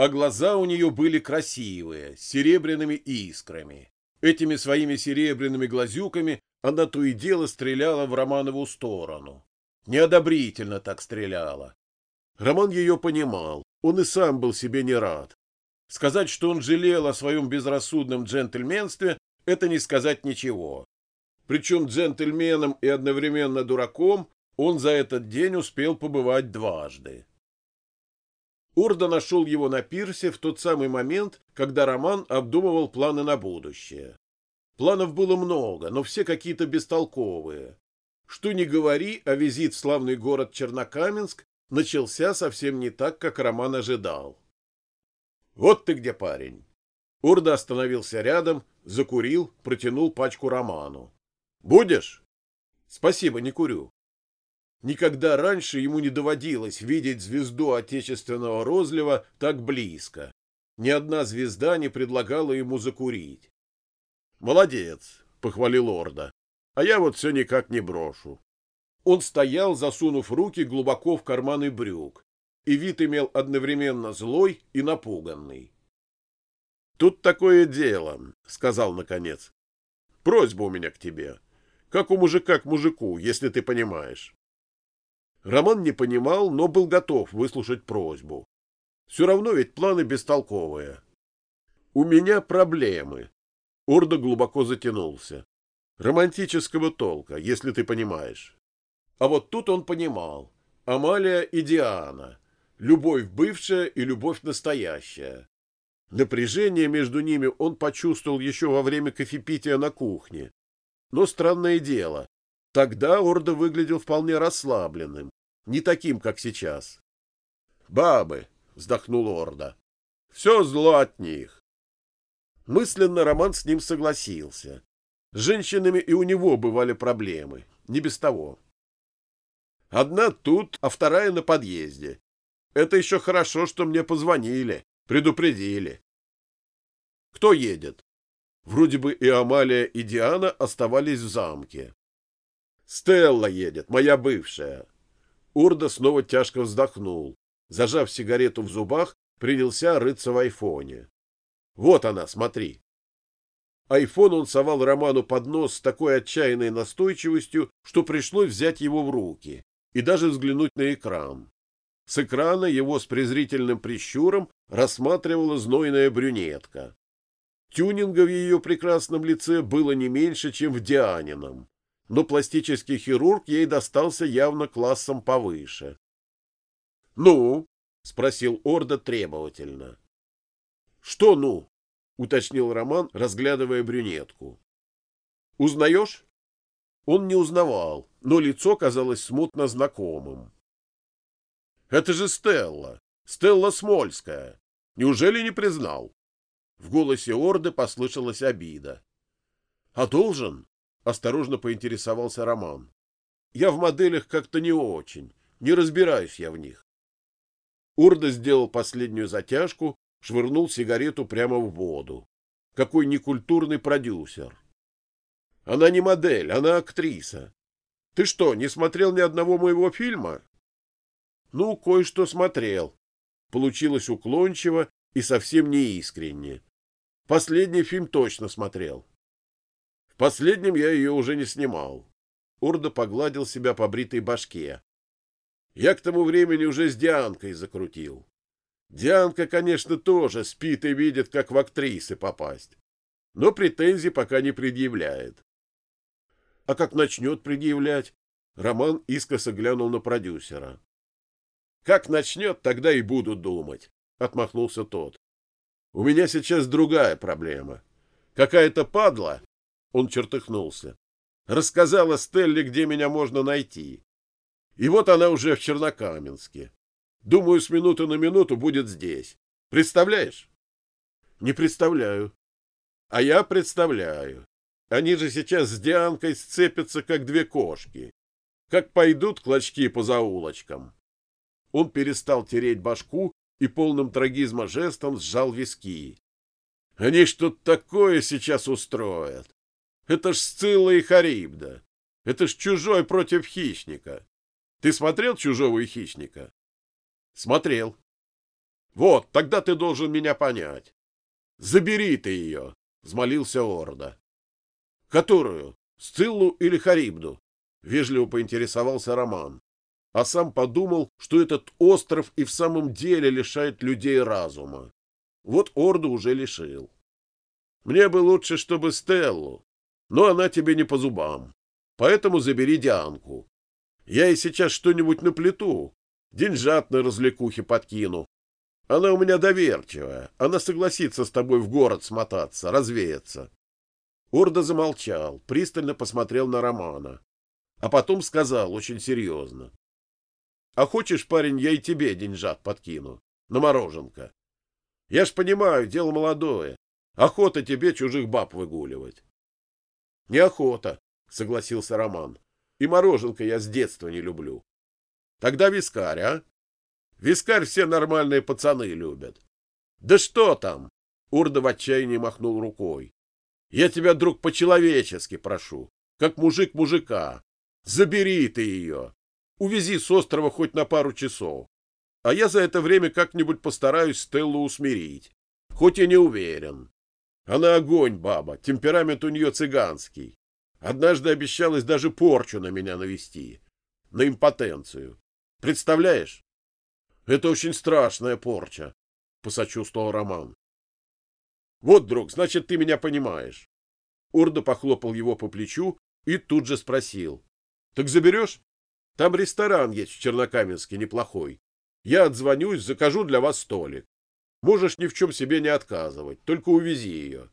а глаза у нее были красивые, с серебряными искрами. Этими своими серебряными глазюками она то и дело стреляла в Романову сторону. Неодобрительно так стреляла. Роман ее понимал, он и сам был себе не рад. Сказать, что он жалел о своем безрассудном джентльменстве, это не сказать ничего. Причем джентльменом и одновременно дураком он за этот день успел побывать дважды. Урда нашел его на пирсе в тот самый момент, когда Роман обдумывал планы на будущее. Планов было много, но все какие-то бестолковые. Что ни говори, а визит в славный город Чернокаменск начался совсем не так, как Роман ожидал. «Вот ты где, парень!» Урда остановился рядом, закурил, протянул пачку Роману. «Будешь?» «Спасибо, не курю». Никогда раньше ему не доводилось видеть звезду отечественного розлива так близко. Ни одна звезда не предлагала ему закурить. «Молодец», — похвалил Орда. «А я вот все никак не брошу». Он стоял, засунув руки глубоко в карманы брюк, и вид имел одновременно злой и напуганный. «Тут такое дело», — сказал наконец. «Просьба у меня к тебе. Как у мужика к мужику, если ты понимаешь». Роман не понимал, но был готов выслушать просьбу. Все равно ведь планы бестолковые. «У меня проблемы». Орда глубоко затянулся. Романтического толка, если ты понимаешь. А вот тут он понимал. Амалия и Диана. Любовь бывшая и любовь настоящая. Напряжение между ними он почувствовал еще во время кофепития на кухне. Но странное дело, тогда Орда выглядел вполне расслабленным, не таким, как сейчас. «Бабы!» — вздохнул Орда. «Все зло от них». Мысленно Роман с ним согласился. С женщинами и у него бывали проблемы, не без того. Одна тут, а вторая на подъезде. Это еще хорошо, что мне позвонили, предупредили. Кто едет? Вроде бы и Амалия, и Диана оставались в замке. Стелла едет, моя бывшая. Урда снова тяжко вздохнул. Зажав сигарету в зубах, принялся рыться в айфоне. Вот она, смотри. Айфон он совал Роману под нос с такой отчаянной настойчивостью, что пришлось взять его в руки и даже взглянуть на экран. С экрана его с презрительным прищуром рассматривала знойная брюнетка. Тюнинга в ее прекрасном лице было не меньше, чем в Дианином, но пластический хирург ей достался явно классом повыше. «Ну?» — спросил Орда требовательно. «Что «ну?» — уточнил Роман, разглядывая брюнетку. «Узнаешь?» Он не узнавал, но лицо казалось смутно знакомым. «Это же Стелла! Стелла Смольская! Неужели не признал?» В голосе Орды послышалась обида. «А должен?» — осторожно поинтересовался Роман. «Я в моделях как-то не очень, не разбираюсь я в них». Орда сделал последнюю затяжку, швырнул сигарету прямо в воду. Какой некультурный продюсер. Она не модель, она актриса. Ты что, не смотрел ни одного моего фильма? Ну, кое-что смотрел. Получилось уклончиво и совсем не искренне. Последний фильм точно смотрел. В последнем я ее уже не снимал. Урда погладил себя по бритой башке. Я к тому времени уже с Дианкой закрутил. Дианка, конечно, тоже спит и видит, как в актрисы попасть. Но претензий пока не предъявляет. А как начнет предъявлять? Роман искоса глянул на продюсера. Как начнет, тогда и буду думать, отмахнулся тот. У меня сейчас другая проблема. Какая-то падла, он чертыхнулся, рассказала Стелле, где меня можно найти. И вот она уже в Чернокаменске. Думаю, с минуты на минуту будет здесь. Представляешь? Не представляю. А я представляю. Они же сейчас с Дианкой сцепятся, как две кошки. Как пойдут клочки по заулочкам. Он перестал тереть башку и полным трагизма жестом сжал виски. Они что-то такое сейчас устроят. Это ж Сцилла и Харибда. Это ж чужой против хищника. Ты смотрел «Чужого и хищника»? Смотрел. Вот, тогда ты должен меня понять. Забери ты ее, — взмолился Орда. Которую? Сциллу или Харибду? — вежливо поинтересовался Роман. А сам подумал, что этот остров и в самом деле лишает людей разума. Вот Орду уже лишил. Мне бы лучше, чтобы Стеллу, но она тебе не по зубам. Поэтому забери Дианку. Я ей сейчас что-нибудь наплету, деньжат на развлекухе подкину. Она у меня доверчивая, она согласится с тобой в город смотаться, развеяться. Орда замолчал, пристально посмотрел на Романа, а потом сказал очень серьезно. — А хочешь, парень, я и тебе деньжат подкину, на мороженка? Я ж понимаю, дело молодое, охота тебе чужих баб выгуливать. — Неохота, — согласился Роман, — и мороженка я с детства не люблю. — Тогда вискарь, а? Вискарь все нормальные пацаны любят. Да что там? Урда в отчаянии махнул рукой. Я тебя, друг, по-человечески прошу, как мужик мужика. Забери ты ее. Увези с острова хоть на пару часов. А я за это время как-нибудь постараюсь Стеллу усмирить. Хоть и не уверен. Она огонь, баба, темперамент у нее цыганский. Однажды обещалась даже порчу на меня навести. На импотенцию. Представляешь? Это очень страшная порча, — посочувствовал Роман. — Вот, друг, значит, ты меня понимаешь. Урда похлопал его по плечу и тут же спросил. — Так заберешь? Там ресторан есть в Чернокаменске неплохой. Я отзвонюсь, закажу для вас столик. Можешь ни в чем себе не отказывать, только увези ее.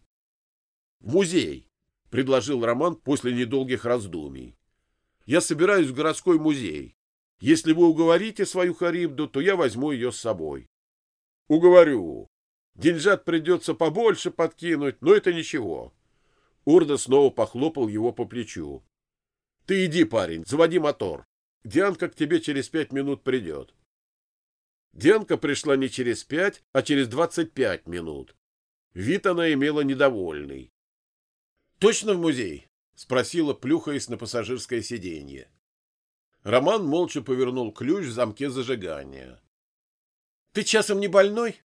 — В музей, — предложил Роман после недолгих раздумий. — Я собираюсь в городской музей. Если вы уговорите свою Харибду, то я возьму ее с собой. — Уговорю. Деньжат придется побольше подкинуть, но это ничего. Урда снова похлопал его по плечу. — Ты иди, парень, заводи мотор. Дианка к тебе через пять минут придет. Дианка пришла не через пять, а через двадцать пять минут. Вид она имела недовольный. — Точно в музей? — спросила, плюхаясь на пассажирское сиденье. Роман молча повернул ключ в замке зажигания. «Ты часом не больной?»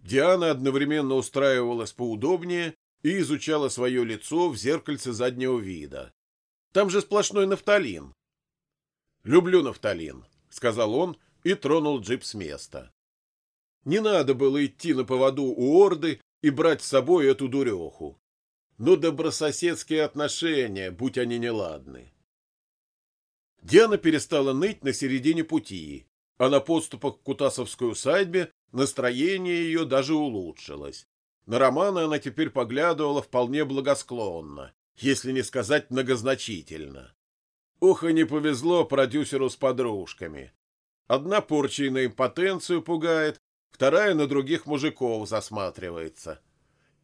Диана одновременно устраивалась поудобнее и изучала свое лицо в зеркальце заднего вида. «Там же сплошной нафталин». «Люблю нафталин», — сказал он и тронул джип с места. Не надо было идти на поводу у Орды и брать с собой эту дуреху. Но добрососедские отношения, будь они неладны. Диана перестала ныть на середине пути, а на подступах к Кутасовской усадьбе настроение ее даже улучшилось. На Романа она теперь поглядывала вполне благосклонно, если не сказать многозначительно. Ох, и не повезло продюсеру с подружками. Одна порчей на импотенцию пугает, вторая на других мужиков засматривается.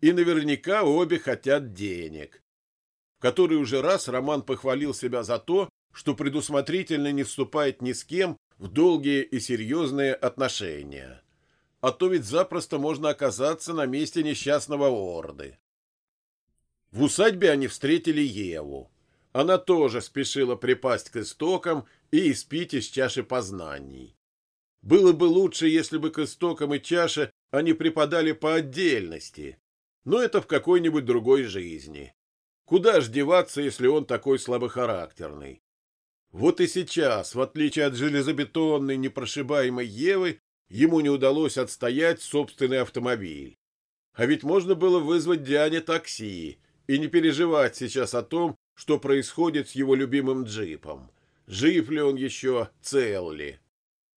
И наверняка обе хотят денег. В который уже раз Роман похвалил себя за то, что предусмотрительно не вступает ни с кем в долгие и серьезные отношения. А то ведь запросто можно оказаться на месте несчастного Орды. В усадьбе они встретили Еву. Она тоже спешила припасть к истокам и испить из чаши познаний. Было бы лучше, если бы к истокам и чаше они преподали по отдельности, но это в какой-нибудь другой жизни. Куда ж деваться, если он такой слабохарактерный? Вот и сейчас, в отличие от железобетонной непрошибаемой Евы, ему не удалось отстоять собственный автомобиль. А ведь можно было вызвать Диане такси и не переживать сейчас о том, что происходит с его любимым джипом. Жив ли он еще, цел ли.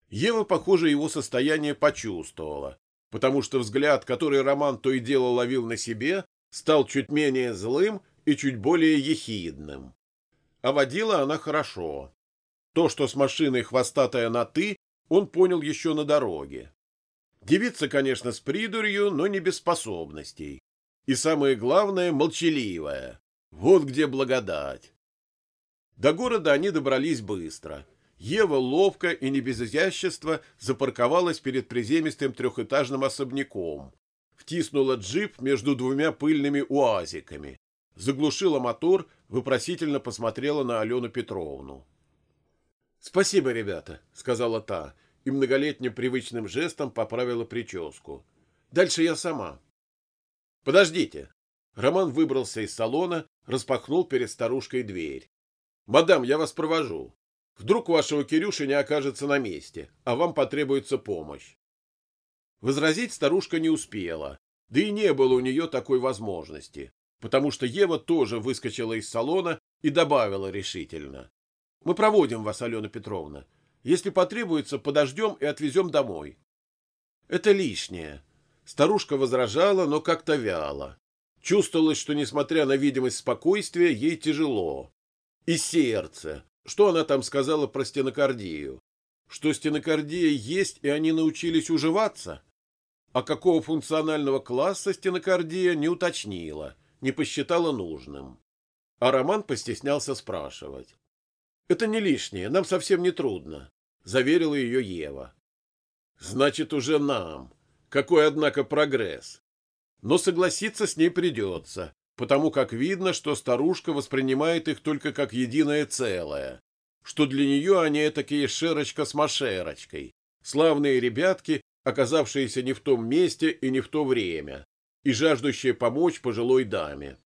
Ева, похоже, его состояние почувствовала, потому что взгляд, который Роман то и дело ловил на себе, стал чуть менее злым и чуть более ехидным. А водила она хорошо. То, что с машиной хвостатая на «ты», он понял еще на дороге. Девица, конечно, с придурью, но не без способностей. И самое главное, молчаливая. Вот где благодать. До города они добрались быстро. Ева ловко и не без изящества запарковалась перед приземистым трехэтажным особняком. Втиснула джип между двумя пыльными уазиками заглушила мотор, вопросительно посмотрела на Алену Петровну. — Спасибо, ребята, — сказала та, и многолетним привычным жестом поправила прическу. Дальше я сама. Подождите. Роман выбрался из салона, распахнул перед старушкой дверь. Мадам, я вас провожу. Вдруг вашего Кирюши не окажется на месте, а вам потребуется помощь. Возразить старушка не успела, да и не было у нее такой возможности, потому что Ева тоже выскочила из салона и добавила решительно. «Мы проводим вас, Алена Петровна. Если потребуется, подождем и отвезем домой». «Это лишнее». Старушка возражала, но как-то вяло. Чувствовалось, что, несмотря на видимость спокойствия, ей тяжело. И сердце. Что она там сказала про стенокардию? Что стенокардия есть, и они научились уживаться? А какого функционального класса стенокардия не уточнила, не посчитала нужным. А Роман постеснялся спрашивать. «Это не лишнее, нам совсем не трудно», — заверила ее Ева. «Значит, уже нам. Какой, однако, прогресс. Но согласиться с ней придется, потому как видно, что старушка воспринимает их только как единое целое, что для нее они такие шерочка с машерочкой, славные ребятки, оказавшиеся не в том месте и не в то время, и жаждущие помочь пожилой даме.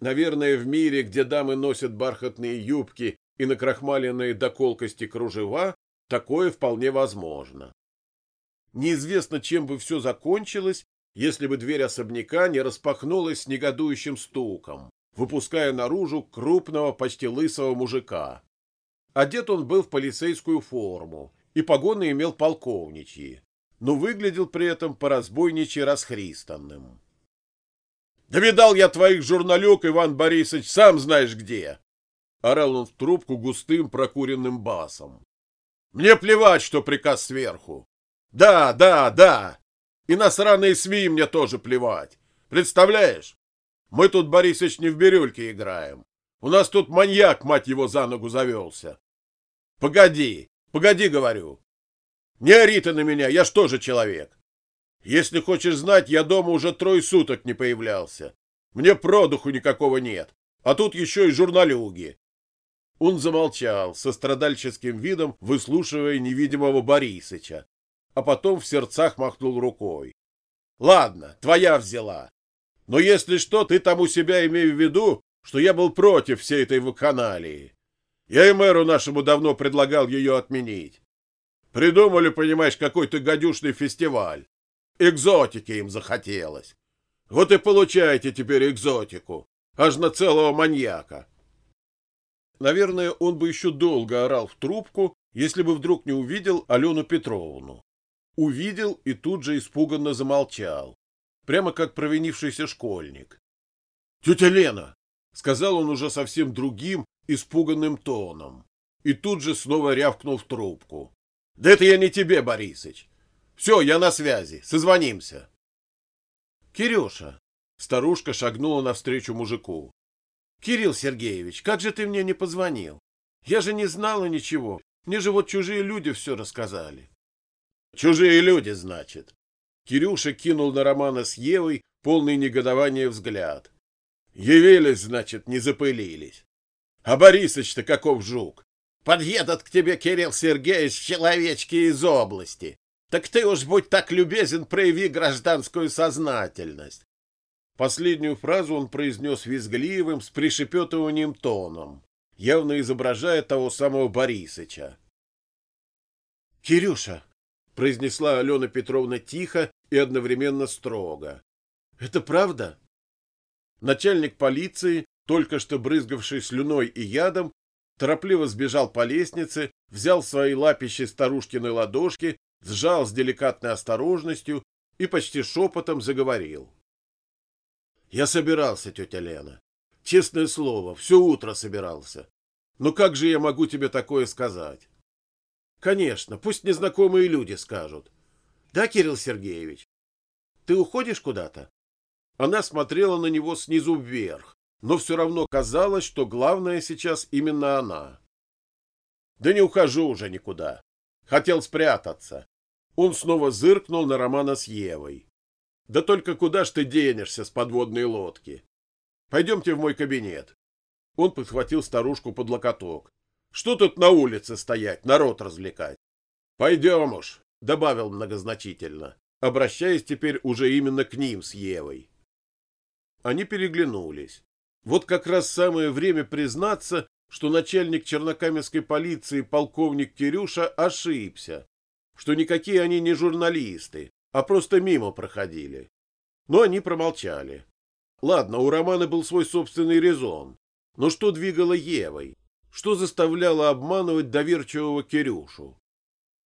Наверное, в мире, где дамы носят бархатные юбки и накрахмаленные до колкости кружева, такое вполне возможно. Неизвестно, чем бы все закончилось, если бы дверь особняка не распахнулась с негодующим стуком, выпуская наружу крупного, почти лысого мужика. Одет он был в полицейскую форму, и погоны имел полковничьи, но выглядел при этом по-разбойничьи расхристанным. — Да видал я твоих журналюк, Иван Борисович, сам знаешь где! — орал он в трубку густым прокуренным басом. — Мне плевать, что приказ сверху. Да, да, да, и на сраные СМИ мне тоже плевать. Представляешь? Мы тут, Борисыч, не в бирюльке играем. У нас тут маньяк, мать его, за ногу завелся. Погоди, погоди, говорю. Не ори ты на меня, я ж тоже человек. Если хочешь знать, я дома уже трое суток не появлялся. Мне продуху никакого нет. А тут еще и журналюги. Он замолчал, со страдальческим видом выслушивая невидимого Борисыча, а потом в сердцах махнул рукой. Ладно, твоя взяла. Но если что, ты там у себя имей в виду, что я был против всей этой вакханалии. Я и мэру нашему давно предлагал ее отменить. Придумали, понимаешь, какой-то гадюшный фестиваль. Экзотики им захотелось. Вот и получаете теперь экзотику. Аж на целого маньяка. Наверное, он бы еще долго орал в трубку, если бы вдруг не увидел Алену Петровну увидел и тут же испуганно замолчал, прямо как провинившийся школьник. «Тетя Лена!» — сказал он уже совсем другим, испуганным тоном, и тут же снова рявкнул в трубку. «Да это я не тебе, Борисыч! Все, я на связи, созвонимся!» «Кирюша!» — старушка шагнула навстречу мужику. «Кирилл Сергеевич, как же ты мне не позвонил? Я же не знала ничего, мне же вот чужие люди все рассказали». Чужие люди, значит. Кирюша кинул на Романа с Евой полный негодования взгляд. Явились, значит, не запылились. А Борисыч-то каков жук. Подъедут к тебе, Кирилл Сергеевич, человечки из области. Так ты уж будь так любезен, прояви гражданскую сознательность. Последнюю фразу он произнес визгливым, с пришепетыванием тоном, явно изображая того самого Борисыча. — Кирюша, произнесла Алена Петровна тихо и одновременно строго. Это правда? Начальник полиции, только что брызгавший слюной и ядом, торопливо сбежал по лестнице, взял свои лапищи старушкиной ладошки, сжал с деликатной осторожностью и почти шепотом заговорил. Я собирался, тетя Лена. Честное слово, все утро собирался. Но как же я могу тебе такое сказать? Конечно, пусть незнакомые люди скажут. Да, Кирилл Сергеевич? Ты уходишь куда-то? Она смотрела на него снизу вверх, но все равно казалось, что главное сейчас именно она. Да не ухожу уже никуда. Хотел спрятаться. Он снова зыркнул на Романа с Евой. Да только куда ж ты денешься с подводной лодки? Пойдемте в мой кабинет. Он подхватил старушку под локоток. Что тут на улице стоять, народ развлекать? Пойдем уж, добавил многозначительно, обращаясь теперь уже именно к ним с Евой. Они переглянулись. Вот как раз самое время признаться, что начальник чернокаменской полиции полковник Кирюша ошибся, что никакие они не журналисты, а просто мимо проходили. Но они промолчали. Ладно, у Романа был свой собственный резон. Но что двигало Евой? Что заставляло обманывать доверчивого Кирюшу?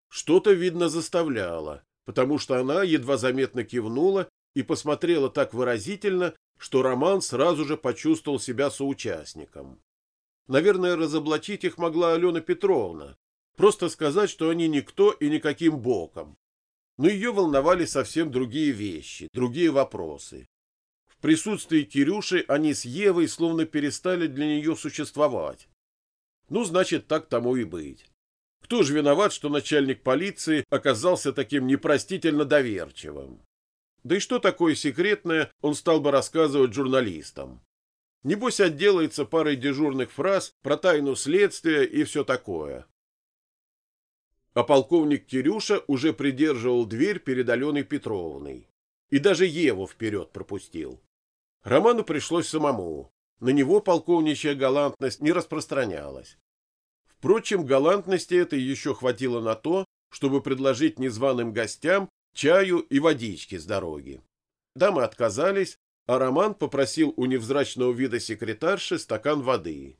Что-то, видно, заставляло, потому что она едва заметно кивнула и посмотрела так выразительно, что Роман сразу же почувствовал себя соучастником. Наверное, разоблачить их могла Алена Петровна, просто сказать, что они никто и никаким боком. Но ее волновали совсем другие вещи, другие вопросы. В присутствии Кирюши они с Евой словно перестали для нее существовать. Ну, значит, так тому и быть. Кто же виноват, что начальник полиции оказался таким непростительно доверчивым? Да и что такое секретное, он стал бы рассказывать журналистам. Небось отделается парой дежурных фраз про тайну следствия и все такое. А полковник Кирюша уже придерживал дверь перед Аленой Петровной. И даже Еву вперед пропустил. Роману пришлось самому. На него полковничья галантность не распространялась. Впрочем, галантности этой еще хватило на то, чтобы предложить незваным гостям чаю и водички с дороги. Дамы отказались, а Роман попросил у невзрачного вида секретарши стакан воды.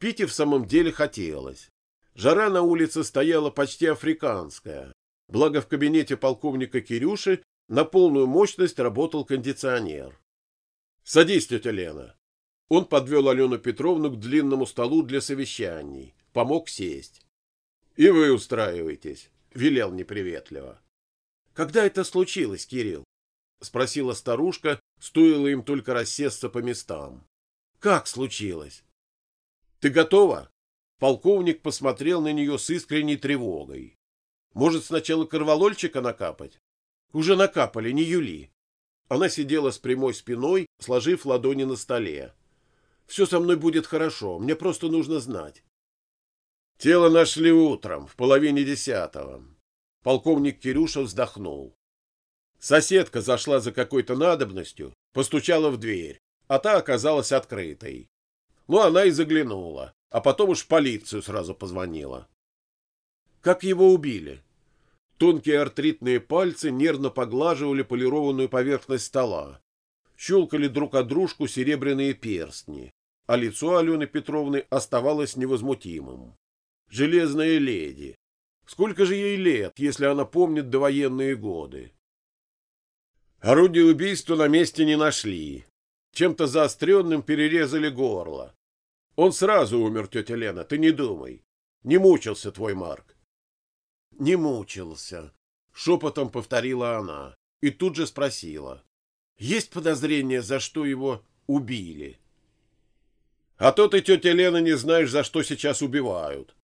Пить и в самом деле хотелось. Жара на улице стояла почти африканская, благо в кабинете полковника Кирюши на полную мощность работал кондиционер. «Садись, тетя Лена». Он подвел Алену Петровну к длинному столу для совещаний, помог сесть. «И вы устраиваетесь», — велел неприветливо. «Когда это случилось, Кирилл?» — спросила старушка, стоило им только рассесться по местам. «Как случилось?» «Ты готова?» Полковник посмотрел на нее с искренней тревогой. «Может, сначала корвалольчика накапать?» «Уже накапали, не Юли». Она сидела с прямой спиной, сложив ладони на столе. «Все со мной будет хорошо, мне просто нужно знать». Тело нашли утром, в половине десятого. Полковник Кирюша вздохнул. Соседка зашла за какой-то надобностью, постучала в дверь, а та оказалась открытой. Ну, она и заглянула, а потом уж в полицию сразу позвонила. Как его убили? Тонкие артритные пальцы нервно поглаживали полированную поверхность стола. Щелкали друг о дружку серебряные перстни, а лицо Алены Петровны оставалось невозмутимым. Железная леди, Сколько же ей лет, если она помнит довоенные годы? Орудие убийства на месте не нашли. Чем-то заостренным перерезали горло. Он сразу умер, тетя Лена, ты не думай. Не мучился твой Марк. Не мучился, шепотом повторила она и тут же спросила. Есть подозрение, за что его убили? А то ты, тетя Лена, не знаешь, за что сейчас убивают.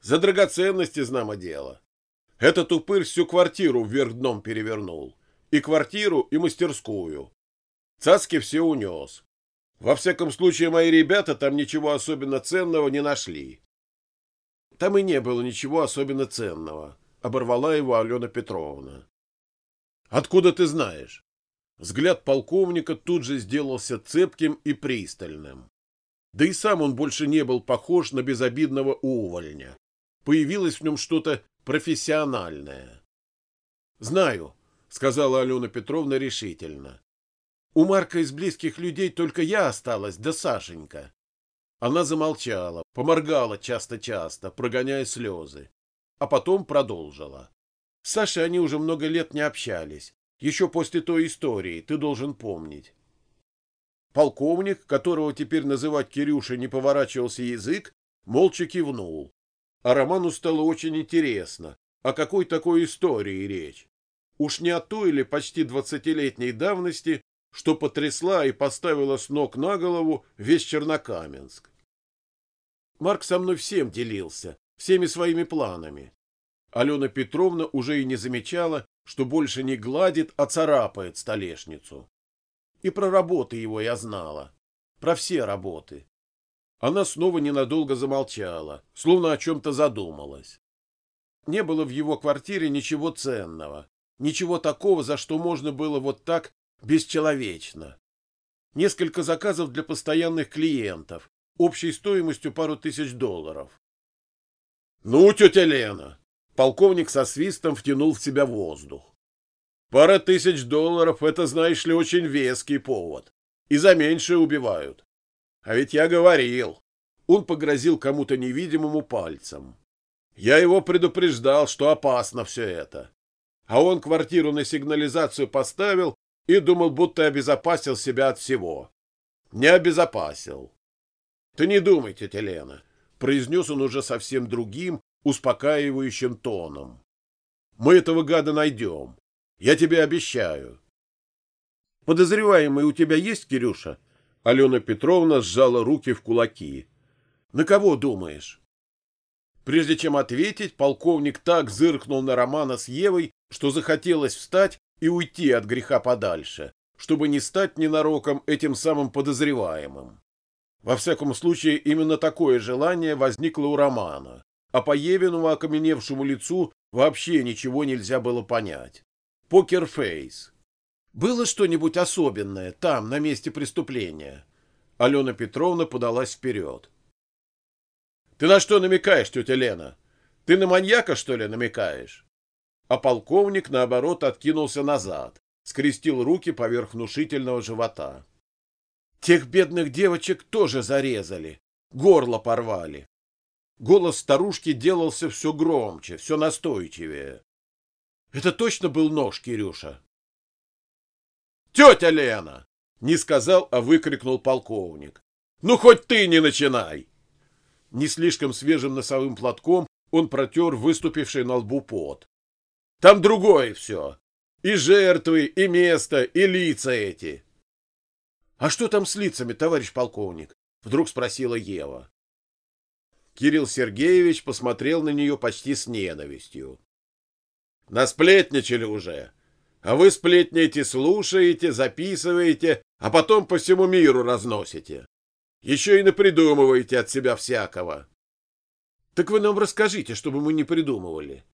За драгоценности, знамо дело. Этот упырь всю квартиру вверх дном перевернул. И квартиру, и мастерскую. Цацки все унес. Во всяком случае, мои ребята там ничего особенно ценного не нашли. Там и не было ничего особенно ценного, оборвала его Алена Петровна. Откуда ты знаешь? Взгляд полковника тут же сделался цепким и пристальным. Да и сам он больше не был похож на безобидного увольня появилось в нем что-то профессиональное. «Знаю», — сказала Алена Петровна решительно. «У Марка из близких людей только я осталась, да Сашенька». Она замолчала, поморгала часто-часто, прогоняя слезы, а потом продолжила. С Сашей они уже много лет не общались, еще после той истории, ты должен помнить. Полковник, которого теперь называть Кирюша не поворачивался язык, молча кивнул а Роману стало очень интересно, о какой такой истории речь. Уж не о той или почти двадцатилетней давности, что потрясла и поставила с ног на голову весь Чернокаменск. Марк со мной всем делился, всеми своими планами. Алена Петровна уже и не замечала, что больше не гладит, а царапает столешницу. И про работы его я знала, про все работы. Она снова ненадолго замолчала, словно о чем-то задумалась. не было в его квартире ничего ценного, ничего такого, за что можно было вот так бесчеловечно. Несколько заказов для постоянных клиентов, общей стоимостью пару тысяч долларов. «Ну, тетя Лена!» Полковник со свистом втянул в себя воздух. «Пара тысяч долларов — это, знаешь ли, очень веский повод. И за меньшее убивают. А ведь я говорил». Он погрозил кому-то невидимому пальцем. «Я его предупреждал, что опасно все это. А он квартиру на сигнализацию поставил и думал, будто обезопасил себя от всего. Не обезопасил. Ты не думай, тетя Лена, произнес он уже совсем другим, успокаивающим тоном. Мы этого гада найдем. Я тебе обещаю. Подозреваемый у тебя есть, Кирюша? Алена Петровна сжала руки в кулаки. На кого думаешь? Прежде чем ответить, полковник так зыркнул на Романа с Евой, что захотелось встать и уйти от греха подальше, чтобы не стать ненароком этим самым подозреваемым. Во всяком случае, именно такое желание возникло у Романа, а по Евиному окаменевшему лицу вообще ничего нельзя было понять. Покерфейс. Было что-нибудь особенное там, на месте преступления? Алена Петровна подалась вперед. Ты на что намекаешь, тетя Лена? Ты на маньяка, что ли, намекаешь? а полковник, наоборот, откинулся назад, скрестил руки поверх внушительного живота. Тех бедных девочек тоже зарезали, горло порвали. Голос старушки делался все громче, все настойчивее. Это точно был нож, Кирюша? «Тетя Лена!» — не сказал, а выкрикнул полковник. «Ну, хоть ты не начинай!» Не слишком свежим носовым платком он протер выступивший на лбу пот. Там другое все. И жертвы, и место, и лица эти. — А что там с лицами, товарищ полковник? — вдруг спросила Ева. Кирилл Сергеевич посмотрел на нее почти с ненавистью. — Насплетничали уже. А вы сплетните, слушаете, записываете, а потом по всему миру разносите. Еще и напридумываете от себя всякого. — Так вы нам расскажите, чтобы мы не придумывали.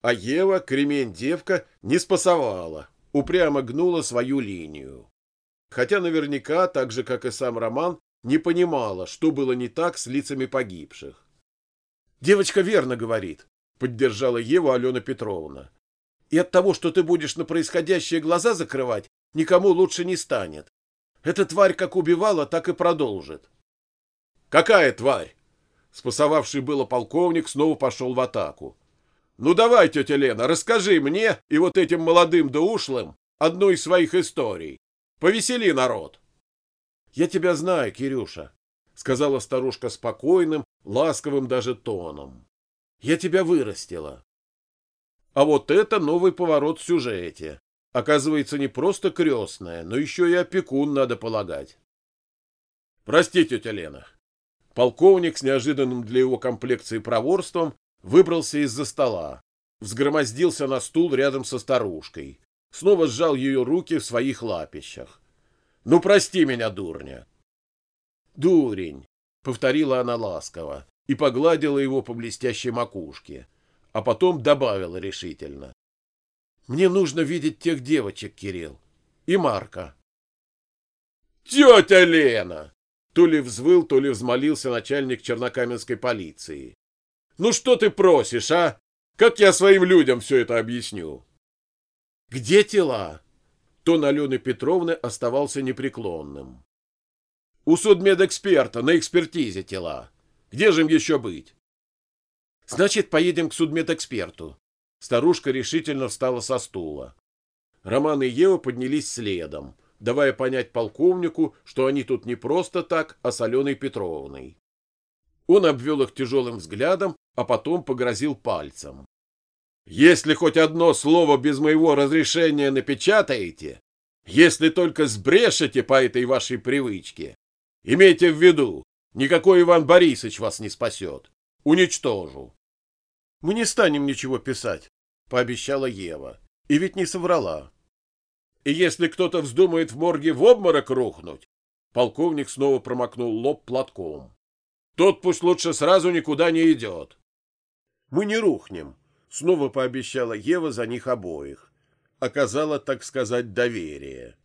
А Ева, кремень-девка, не спасовала, упрямо гнула свою линию. Хотя наверняка, так же, как и сам Роман, не понимала, что было не так с лицами погибших. «Девочка верно говорит», — поддержала Ева Алена Петровна. «И от того, что ты будешь на происходящее глаза закрывать, никому лучше не станет. Эта тварь как убивала, так и продолжит». «Какая тварь?» Спасовавший было полковник снова пошел в атаку. Ну давай, тетя Лена, расскажи мне и вот этим молодым да ушлым одну из своих историй. Повесели народ. Я тебя знаю, Кирюша, сказала старушка спокойным, ласковым даже тоном. Я тебя вырастила. А вот это новый поворот в сюжете. Оказывается, не просто крестная, но еще и опекун, надо полагать. Прости, тетя Лена. Полковник с неожиданным для его комплекции проворством выбрался из-за стола, взгромоздился на стул рядом со старушкой, снова сжал ее руки в своих лапищах. «Ну, прости меня, дурня!» «Дурень!» — повторила она ласково и погладила его по блестящей макушке, а потом добавила решительно. «Мне нужно видеть тех девочек, Кирилл, и Марка». «Тетя Лена!» То ли взвыл, то ли взмолился начальник чернокаменской полиции. Ну что ты просишь, а? Как я своим людям все это объясню? Где тела? Тон Алены Петровны оставался непреклонным. У судмедэксперта на экспертизе тела. Где же им еще быть? Значит, поедем к судмедэксперту. Старушка решительно встала со стула. Роман и Ева поднялись следом, давая понять полковнику, что они тут не просто так, а с Аленой Петровной. Он обвел их тяжелым взглядом, а потом погрозил пальцем. «Если хоть одно слово без моего разрешения напечатаете, если только сбрешете по этой вашей привычке, имейте в виду, никакой Иван Борисович вас не спасет. Уничтожу». «Мы не станем ничего писать», — пообещала Ева. И ведь не соврала. «И если кто-то вздумает в морге в обморок рухнуть», полковник снова промокнул лоб платком. Тот пусть лучше сразу никуда не идет. Мы не рухнем. снова пообещала Ева за них обоих. Оказала, так сказать, доверие.